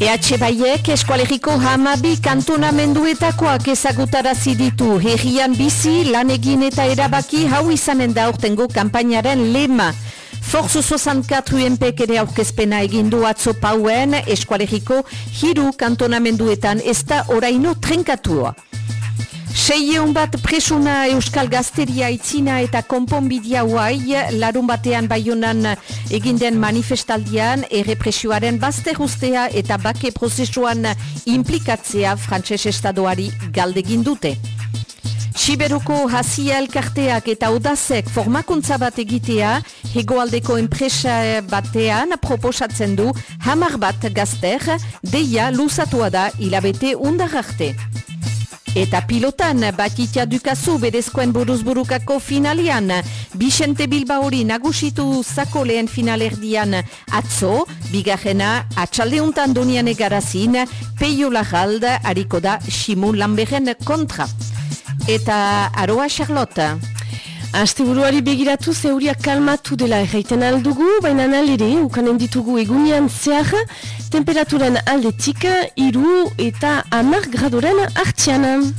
EH Baiek eskualeriko hamabi kantonamenduetakoak ezagutarazi ditu. Herrian bizi, lan egin eta erabaki hau izanen da urtengo kampainaren lema. Forzu 64 UNPek ere aurkezpena egin du atzo pauen eskualeriko hiru kantonamenduetan ez da oraino trenkatua. Seieun bat presuna Euskal Gazteria itzina eta konponbidea huai larun batean baionan eginden manifestaldian errepresioaren bazte guztea eta bake prozesuan implikatzea frantses estadoari galdegin dute. Siberuko hasia elkarteak eta odazek formakuntza bat egitea hegoaldeko enpresa batean proposatzen du hamar bat gazter deia luzatua da hilabete undararte. Eta pilotan, batitia dukazu berezkoen buruzburukako finalian, Bixente Bilbaori nagusitu zako lehen finalerdian atzo, bigarrena atxaldeuntan donian egarazin, peio lajalda hariko da Simun Lamberen kontra. Eta aroa Charlotte. Aste buruari begiratu zeuriak kalmatu dela erraiten aldugu, baina nalere ukanen ditugu egunean zehar, temperaturen aldetik iru eta amar gradoren hartzianan.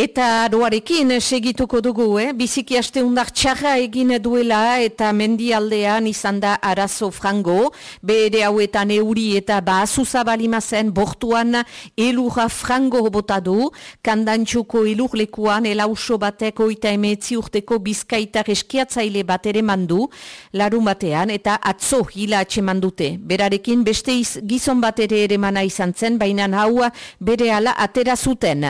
Eta aroarekin segituko dugu, eh? biziki haste undar txarra egin duela eta mendialdean izan da arazo frango, bere hauetan euri eta bazuza balimazen bortuan elurra frango bota du, kandantxuko elur lekuan elauso bateko eta emetzi urteko bizkaitar eskiatzaile bat ere mandu, larun batean eta atzo hila atxe mandute. Berarekin beste iz, gizon bat ere ere mana izan zen, baina hau bere ala atera zuten.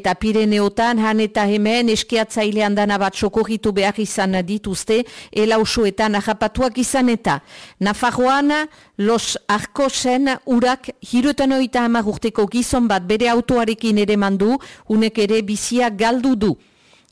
Eta pirene Pireneotan han eta hemen eskiatzailean dana bat sokorritu behar izan dituzte, elausuetan ahapatuak izan eta. Nafarroan, los arkosen urak hiruetan oita hamagurteko gizon bat bere autoarekin ere mandu, unek ere bizia galdu du.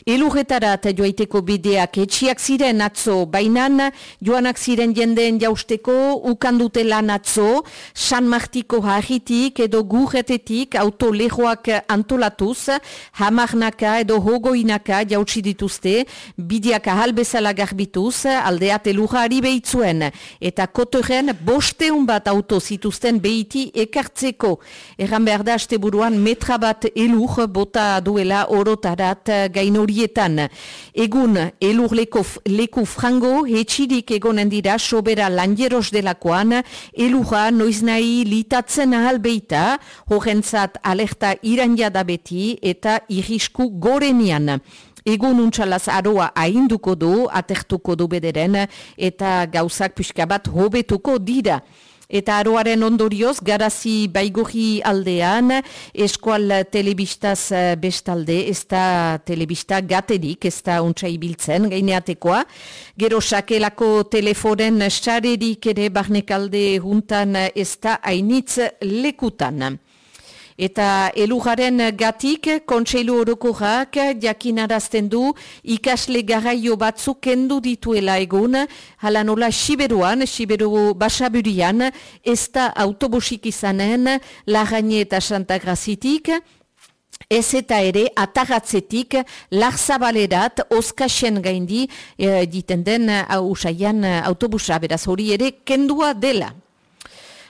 Elurretarat joaiteko bideak etxiak ziren atzo, bainan joanak ziren jendeen jausteko ukandute lan atzo, San Martiko hajitik edo gurretetik auto lehoak antolatuz, hamarnaka edo hogoinaka jautsi dituzte, bideak ahal bezala garbituz, aldeat elurra ari behitzuen, eta kotoren bosteun bat auto zituzten behiti ekartzeko. Erran behar da, buruan metra bat elur bota duela orotarat gainori horietan. Egun, elur leku frango, hetxirik egonen dira, sobera lanjeros delakoan, elurra noiz nahi litatzen ahal beita, horrentzat alerta iran beti eta irrisku gorenian. Egun untxalaz aroa hainduko du, atertuko du bederen, eta gauzak pixka bat hobetuko dira. Eta aroaren ondorioz, garazi baigurri aldean, eskual telebistaz eh, bestalde, ez da telebista gaterik, ez da untsa ibiltzen, gaineatekoa. Gero sakelako teleforen xarerik ere barnekalde juntan ez da hainitz lekutan. Eta elugaren gatik, kontseilu orokorak jakinarazten du ikasle garaio batzuk kendu dituela egun, hala nola Siberuan, Siberu basaburian, ez da autobusik izanen, lagaine eta Santa Grazitik, Ez eta ere, atagatzetik, larzabalerat, oskasen gaindi, e, diten den, usaian, autobusa, beraz hori ere, kendua dela.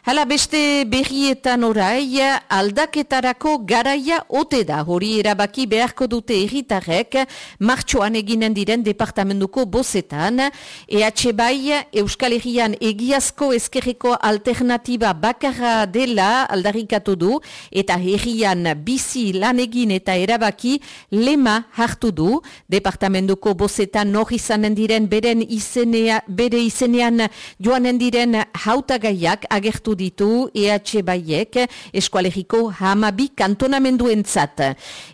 Hala beste berrietan orai aldaketarako garaia ote da hori erabaki beharko dute erritarrek martxoan eginen diren departamentuko bozetan. EH bai Euskal Herrian egiazko ezkerreko alternatiba bakarra dela aldarrikatu du eta herrian bizi lan egin eta erabaki lema hartu du. Departamentuko bozetan nor izanen diren beren izenea, bere izenean joanen diren hautagaiak agertu ditu EH Baiek eskualeriko hamabi kantonamenduen zat.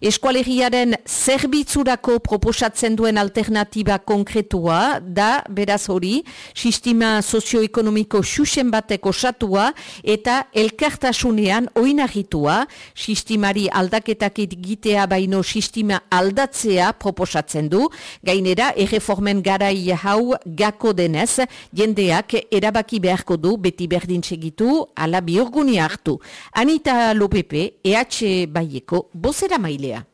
Eskualeriaren zerbitzurako proposatzen duen alternatiba konkretua da, beraz hori, sistema sozioekonomiko xuxen bateko satua eta elkartasunean oinagitua, sistimari aldaketak gitea baino sistema aldatzea proposatzen du, gainera erreformen garai hau gako denez, jendeak erabaki beharko du beti berdin segitu ala biorguni hartu. Anita Lopepe, EH Baieko, bozera mailea.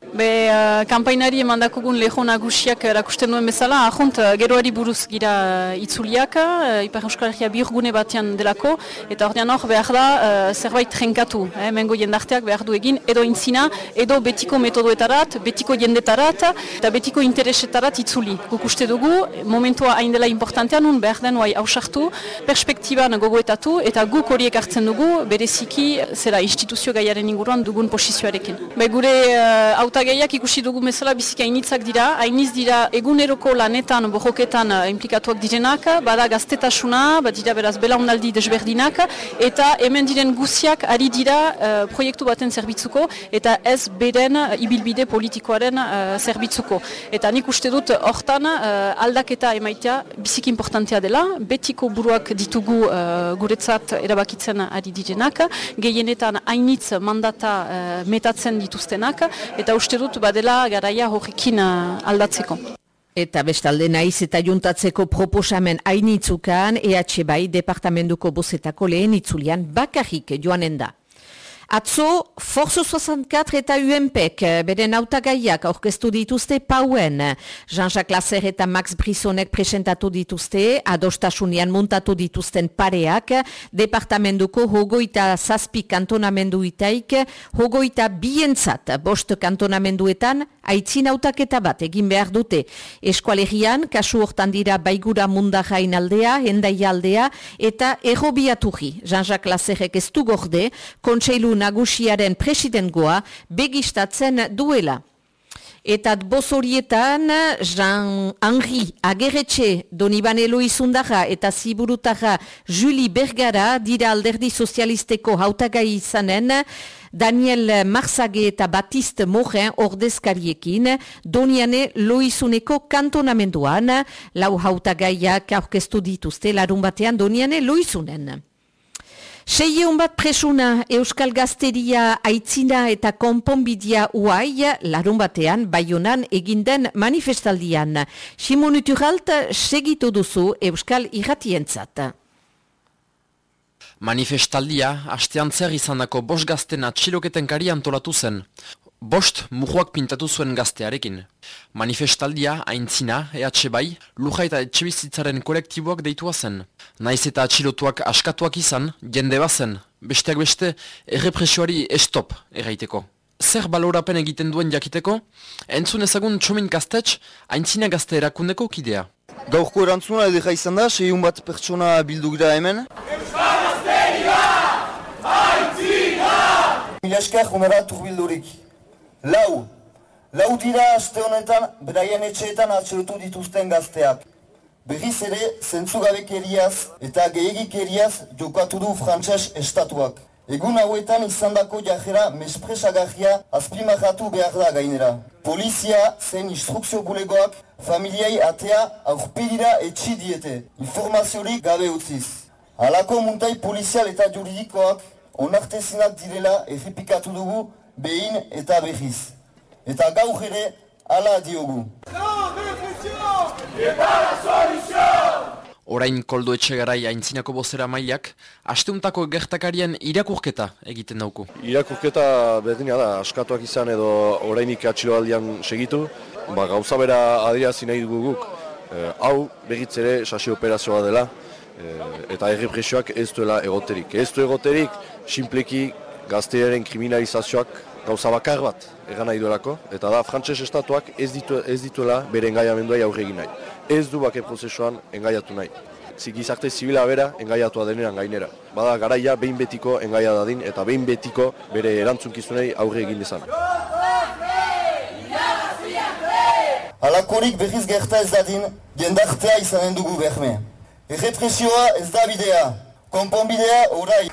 Be, uh, kampainari eman dakugun leho nagusiak erakusten duen bezala, ahont, uh, geroari buruz gira uh, itzuliak, uh, Ipar Euskal Herria birgune batean delako, eta ordean hor behar da uh, zerbait trenkatu, eh, mengo jendarteak behar du egin, edo intzina, edo betiko metodoetarat, betiko jendetarat, eta betiko interesetarat itzuli. Guk uste dugu, momentua hain dela importantean, nun behar den oai hausartu, perspektiban gogoetatu, eta guk horiek hartzen dugu, bereziki, zera instituzio gaiaren inguruan dugun posizioarekin. Be, gure uh, hautagaiak ikusi dugu bezala biziki hainitzak dira, hainiz dira eguneroko lanetan, bojoketan uh, implikatuak direnak, bada gaztetasuna, bat dira beraz belaunaldi desberdinak, eta hemen diren guziak ari dira uh, proiektu baten zerbitzuko, eta ez beren uh, ibilbide politikoaren uh, zerbitzuko. Eta nik uste dut hortan uh, aldaketa emaitea biziki importantea dela, betiko buruak ditugu uh, guretzat erabakitzen ari direnak, gehienetan hainitz mandata uh, metatzen dituztenak, eta uste dut badela garaia horrekin uh, aldatzeko. Eta bestalde naiz eta juntatzeko proposamen hainitzukan EH bai departamentuko bozetako lehen itzulian bakarrik joanen da. Atzo, Forzo 64 eta UNPEC, beren autagaiak aurkeztu dituzte pauen. Jean-Jacques Lasser eta Max Brissonek presentatu dituzte, adostasunian muntatu dituzten pareak, departamentuko hogoita zazpi kantonamendu itaik, hogoita bientzat bost kantonamenduetan, aitzin autaketa bat egin behar dute. Eskualerian, kasu hortan dira baigura mundajain aldea, hendai aldea, eta errobiaturri. Jean-Jacques Lasserrek ez du gorde, kontseilu nagusiaren presidengoa begistatzen duela. Eta boz horietan, Jean-Henri Ageretxe, Donibane Loizundaja eta Ziburutaja Juli Bergara dira alderdi sozialisteko hautagai izanen, Daniel Marzage eta Batiste Moren ordezkariekin, Doniane Loizuneko kantonamenduan, lau hautagaiak aurkeztu dituzte larun batean Doniane Loizunen. Seie bat presuna Euskal Gazteria aitzina eta konponbidia uai larun batean baionan eginden manifestaldian. Simon Uturalt segitu duzu Euskal irratientzat. Manifestaldia, hastean zer izan dako bos gazten atxiloketen kari antolatu zen. Bost mujuak pintatu zuen gaztearekin. Manifestaldia, aintzina, EH bai, luja eta etxebizitzaren kolektiboak deitua zen. Naiz eta atxilotuak askatuak izan, jende bazen, besteak beste, errepresioari estop erraiteko. Zer balorapen egiten duen jakiteko? Entzun ezagun txomin gaztetx, aintzina gazte erakundeko kidea. Gaurko erantzuna edera izan da, seiun bat pertsona bildu gira hemen. Euskal Gazteria! Aintzina! Mila esker, turbildurik. Lau, lau dira aste honetan beraien etxeetan atxerotu dituzten gazteak. Berriz ere, zentzugabekeriaz eta gehegikeriaz jokatu du frantses estatuak. Egun hauetan izan dako jajera mespresagarria azprimajatu behar da gainera. Polizia zen instrukzio bulegoak familiai atea aurpedira etxi diete, informaziorik gabe utziz. Halako muntai polizial eta juridikoak onartezinak direla errepikatu dugu behin eta behiz. Eta gaur ere, ala diogu. Orain koldo etxegarai aintzinako bozera mailak, asteuntako gertakarien irakurketa egiten dauku. Irakurketa berdina da, askatuak izan edo orainik atxilo segitu, ba, gauza bera adirazi nahi dugu guk. E, hau, begitzere, sasi operazioa dela, eta errepresioak ez duela egoterik. Ez du egoterik, simpleki gaztearen kriminalizazioak gauza bakar bat egan nahi duelako, eta da frantses estatuak ez, ditu, ez dituela bere engaiamenduai aurre egin nahi. Ez du bake prozesuan engaiatu nahi. Zigizarte zibila bera engaiatua denean gainera. Bada garaia behin betiko engaia dadin eta behin betiko bere erantzunkizunei aurre egin dezan. Alakorik behiz gerta ez dadin, jendartea izanen dugu behme. Errepresioa ez da bidea, konponbidea orai.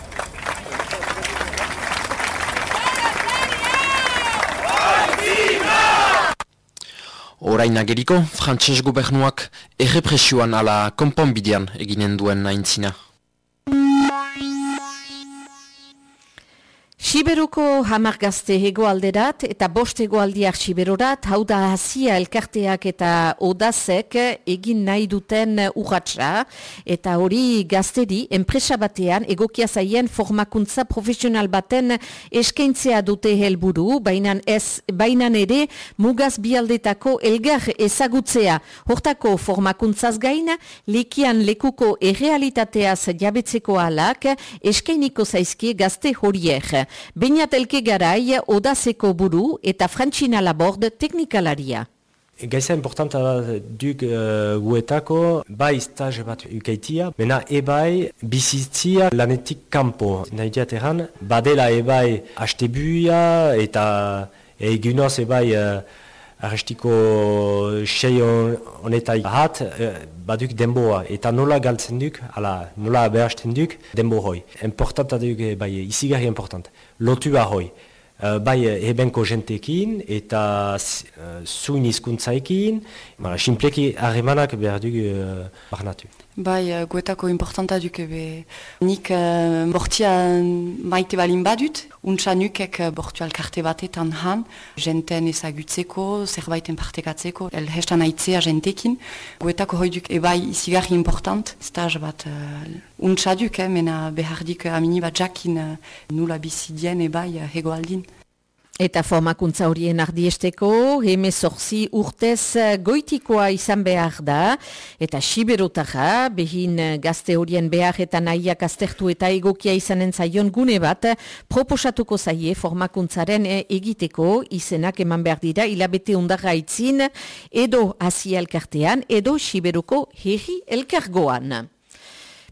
Orain ageriko, frantses gobernuak errepresioan ala konponbidean eginen duen naintzina. Siberuko hamar gazte hegoalderat eta bost hegoaldiak siberorat, hau da hasia elkarteak eta odazek egin nahi duten urratxa, eta hori gazteri enpresa batean egokia zaien formakuntza profesional baten eskaintzea dute helburu, bainan, ez, bainan ere mugaz bialdetako elgar ezagutzea. Hortako formakuntzaz gain, lekian lekuko errealitateaz jabetzeko alak eskainiko zaizkie gazte horiek. Beñat elke garai, odazeko buru eta frantxina labord teknikalaria. Gaiza importanta da duk uh, guetako, bai stage bat ukeitia, mena ebai bizitzia lanetik kampo. Nahi diateran, badela ebai hastebuia eta egunoz ebai uh, arrestiko sei honetai hat, uh, baduk denboa, eta nola galtzen duk, ala, nola behasten duk, denbo hoi. Importanta duk, bai, izigarri important, lotua hoi. Uh, bai, ebenko jentekin eta uh, zuin izkuntzaekin, simpleki harremanak behar duk uh, barnatu. Bai, uh, guetako importanta duke be. Nik uh, bortia maite balin badut, untsa nukek uh, bortu alkarte batetan han, jenten ezagutzeko, zerbaiten partekatzeko, el hestan aitzea jentekin. Guetako hoi duk ebai izigarri important, staz bat uh, untsa duk, eh, mena behar dik amini bat jakin uh, nula bizidien ebai uh, hegoaldin. Eta formakuntza horien ardiesteko, heme zorzi urtez goitikoa izan behar da, eta siberotara, behin gazte horien behar eta nahiak aztertu eta egokia izanen zaion gune bat, proposatuko zaie formakuntzaren egiteko, izenak eman behar dira, hilabete undarra itzin, edo hasi elkartean, edo siberoko herri elkargoan.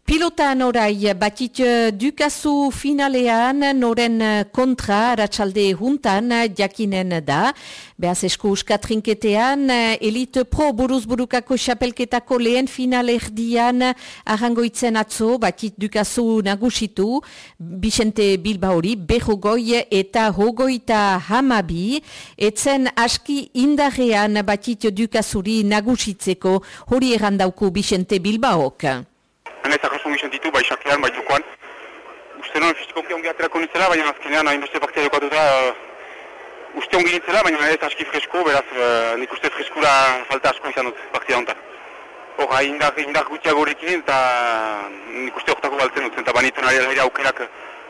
Pilotan orai batit dukazu finalean noren kontra ratxalde juntan jakinen da. Beaz esku uskatrinketean elit pro buruz burukako xapelketako lehen final erdian arrangoitzen atzo batit dukazu nagusitu. Bixente Bilba hori behogoi eta hogoita hamabi. Etzen aski indarrean batit dukazuri nagusitzeko hori errandauku Bixente Bilbaok. Hena ez gizien ditu, bai xakean, bai jokoan. Uste non, fizikoki ongi aterako nintzela, baina azkenean hain beste partia jokatuta uh, uste ongi nintzela, baina ez aski fresko, beraz uh, nik uste freskura falta asko izan dut partia honetan. Hor, indar, indar gutiago horrekin eta nik uste horretako baltzen dut, eta banitu nahi alheira aukerak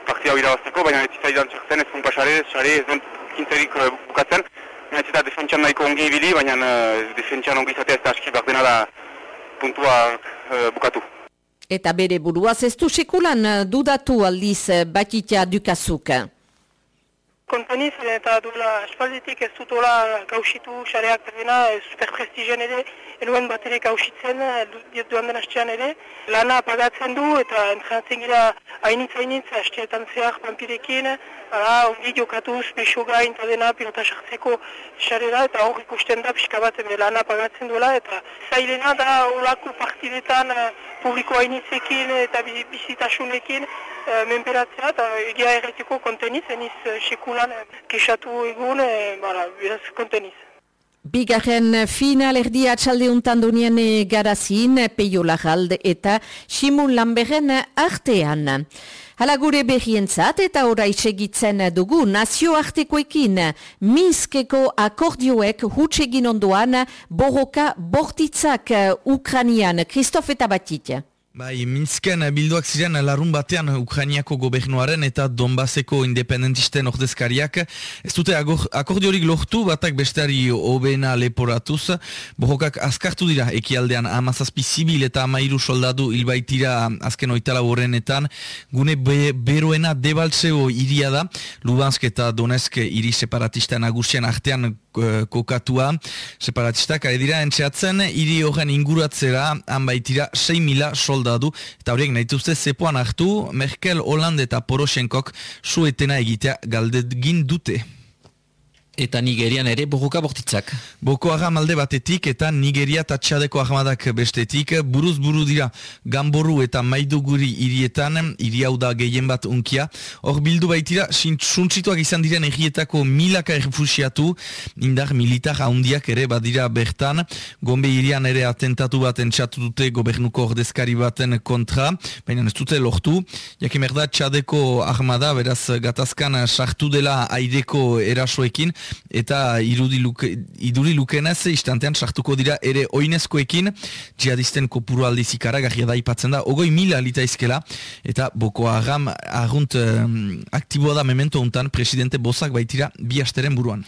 partia hori irabazteko, baina ez izaidan txertzen ez funpa xare, xare ez duen kintzerik uh, bukatzen. Baina ez eta defentsian nahiko ongi ibili, baina uh, defentsian ongi izatea ez da aski bak dena da puntua uh, bukatu. Eta bere buruaz ez du sekulan dudatu aldiz batitia dukazuk. Kontaniz eta duela espalditik ez dutola gausitu xareak dena super prestigian ere, enuen bat ere gausitzen duan den hastean ere. Lana pagatzen du eta entrenatzen gira hainitz hainitz hasteetan zehar pampirekin, ara, ongi jokatuz, beso gain eta dena pilota sartzeko xarera eta hor ikusten da pixka bat lana pagatzen duela eta zailena da olako partidetan publiko hainitzekin eta bizitasunekin uh, menperatzea eta egia erretiko konteniz, eniz sekulan kesatu egun, bara, beraz konteniz. Bigarren final erdi atxalde untan dunien garazin, peio lagalde eta simun lanberen artean. Hala gure berrientzat eta ora segitzen dugu nazioartekoekin Minskeko akordioek hutsegin ondoan borroka bortitzak Ukranian. Kristof eta batit. Bai, Minsken bilduak ziren larun batean Ukrainiako gobernuaren eta Donbaseko independentisten ordezkariak. Ez dute akordiorik lortu batak besteari obena leporatuz. Bohokak azkartu dira ekialdean amazazpi zibil eta amairu soldadu hilbaitira azken oitala horrenetan. Gune be, beroena debaltzeo iria da. Lubansk eta Donetsk iri separatista nagusien artean kokatua. Separatistak ari dira entxeatzen, hiri horren inguratzera han baitira 6.000 soldadu eta horiek nahituzte zepoan hartu, Merkel, Holland eta Poroshenkok suetena egitea galdegin dute. Eta Nigerian ere borroka bortitzak. Boko Haram alde batetik eta Nigeria eta Txadeko ahmadak bestetik. Buruz buru dira Gamboru eta Maiduguri hirietan, hiri hau da gehien bat unkia. Hor bildu baitira, suntzituak izan diren egietako milaka errefusiatu, indar militar haundiak ere badira bertan. Gombe hirian ere atentatu bat entxatu dute gobernuko ordezkari baten kontra, baina ez dute lortu. Jakimer da Txadeko ahmada, beraz gatazkan sartu dela aireko erasoekin, eta luke, iduri lukenez istantean sartuko dira ere oinezkoekin. Jihadisten kopuru aldi zikara garria da ipatzen da ogoi mila litaizkela. Eta boko agam argunt um, aktiboa da memento untan presidente bozak baitira bi asteren buruan